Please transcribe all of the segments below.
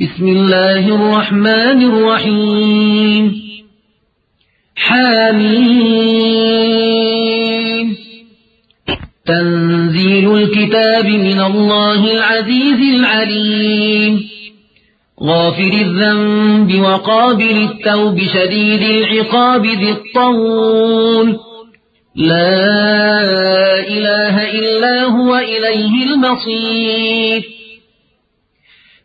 بسم الله الرحمن الرحيم. حامين تنزيل الكتاب من الله العزيز العليم. غافر الذنب وقابل التوب شديد العقاب ذي الطول. لا إله إلا هو إليه المصير.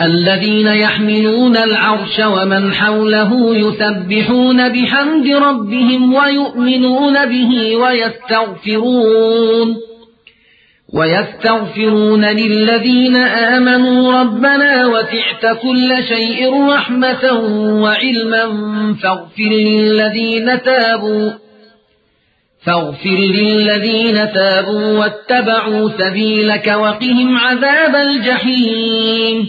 الذين يحملون العرش ومن حوله يسبحون بحمد ربهم ويؤمنون به ويستغفرون ويستغفرون للذين آمنوا ربنا وتعت كل شيء رحمة وعلما فاغفر للذين تابوا فاغفر للذين تابوا واتبعوا سبيلك وقهم عذاب الجحيم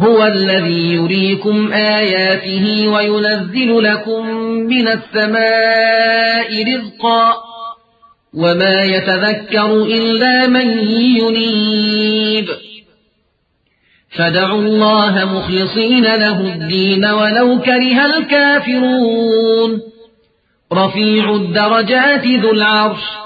هو الذي يريكم آياته وينزل لكم من السماء رزقا وما يتذكر إلا من ينيب. فدعوا الله مخلصين له الدين ولو كره الكافرون. رفيع الدرجات ذو العرش.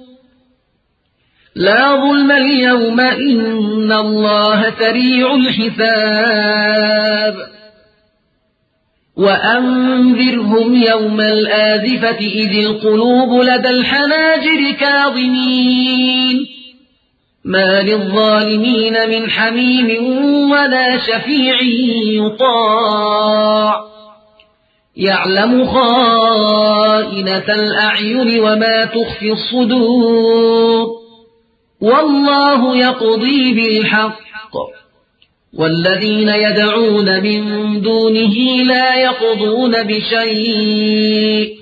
لا ظلم اليوم إن الله سريع الحساب. وأنذرهم يوم الآذفة إذ القلوب لدى الحناجر كاظمين. ما للظالمين من حميم ولا شفيع يطاع. يعلم خائنة الأعين وما تخفي الصدور. والله يقضي بالحق. والذين يدعون من دونه لا يقضون بشيء.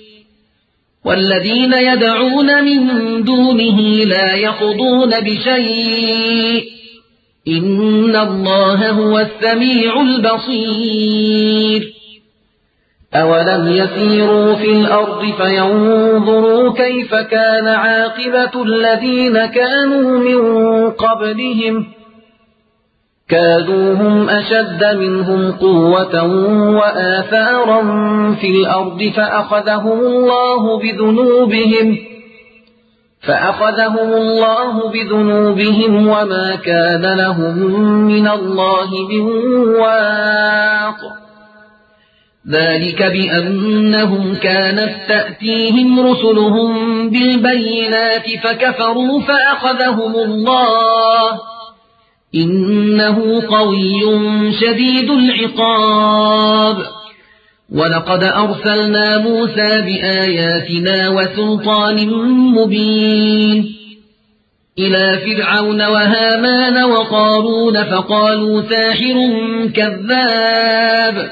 والذين يدعون من دونه لا يقضون بشيء. إن الله هو السميع البصير. أولم يسيروا في الأرض فينظروا كيف كان عاقبة الذين كانوا من قبلهم كادوا هم أشد منهم قوة وآثارا في الأرض فأخذهم الله بذنوبهم فأخذهم الله بذنوبهم وما كان لهم من الله من واق ذلك بأنهم كانت تأتيهم رسلهم بالبينات فكفروا فأخذهم الله. إنه قوي شديد العقاب. ولقد أرسلنا موسى بآياتنا وسلطان مبين. إلى فرعون وهامان وقارون فقالوا ساحر كذاب.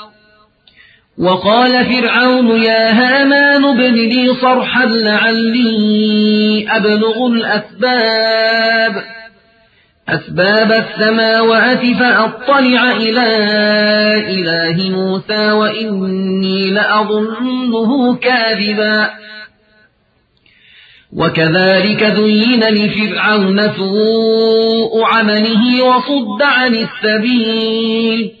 وقال فرعون يا هامان ابن لي صرحا لعلي أبلغ الأسباب. أسباب السماوات فأطلع إلى إله موسى وإني لأظنه كاذبا. وكذلك ذين لفرعون سوء عمله وصد عن السبيل.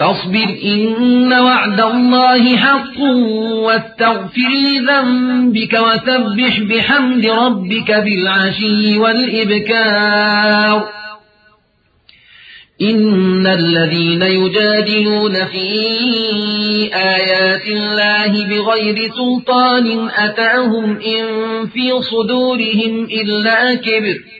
فاصبر إن وعد الله حق واستغفر لذنبك وسبح بحمد ربك بالعشي والإبكار. إن الذين يجادلون في آيات الله بغير سلطان أتاهم إن في صدورهم إلا كبر.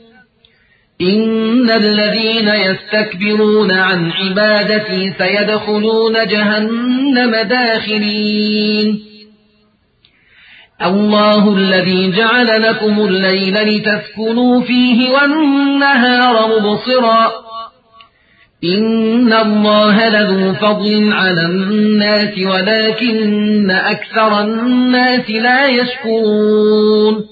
إن الذين يستكبرون عن عبادتي سيدخلون جهنم داخلين الله الذي جعل لكم الليل لتسكنوا فيه والنهار مبصرا. إن الله لذو فضل على الناس ولكن أكثر الناس لا يشكرون.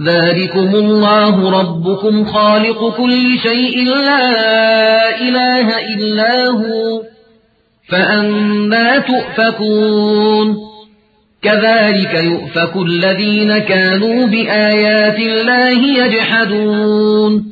ذلكم الله ربكم خالق كل شيء لا إله إلا هو. فأنا تؤفكون كذلك يؤفك الذين كانوا بآيات الله يجحدون.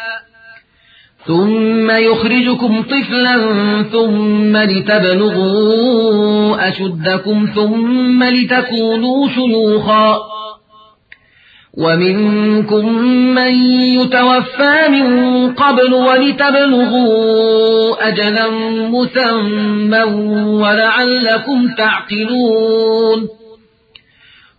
ثم يخرجكم طفلا ثم لتبلغوا أشدكم ثم لتكونوا شيوخا. ومنكم من يتوفى من قبل ولتبلغوا أجلا مسمى ولعلكم تعقلون.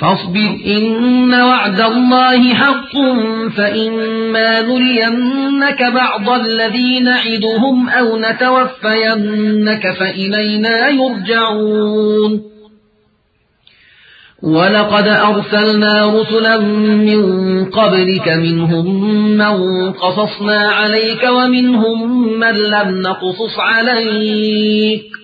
فاصبر إن وعد الله حق فإما نرينك بعض الذي نعدهم أو نتوفينك فإلينا يرجعون. ولقد أرسلنا رسلا من قبلك منهم من قصصنا عليك ومنهم من لم نقصص عليك.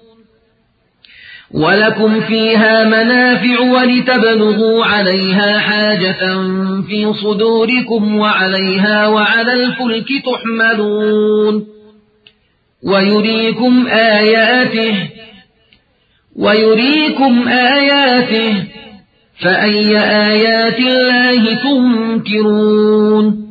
ولكم فيها منافع ولتبلغوا عليها حاجة في صدوركم وعليها وعلى الفلك تحملون ويريكم آياته ويريكم آياته فأي آيات الله تنكرون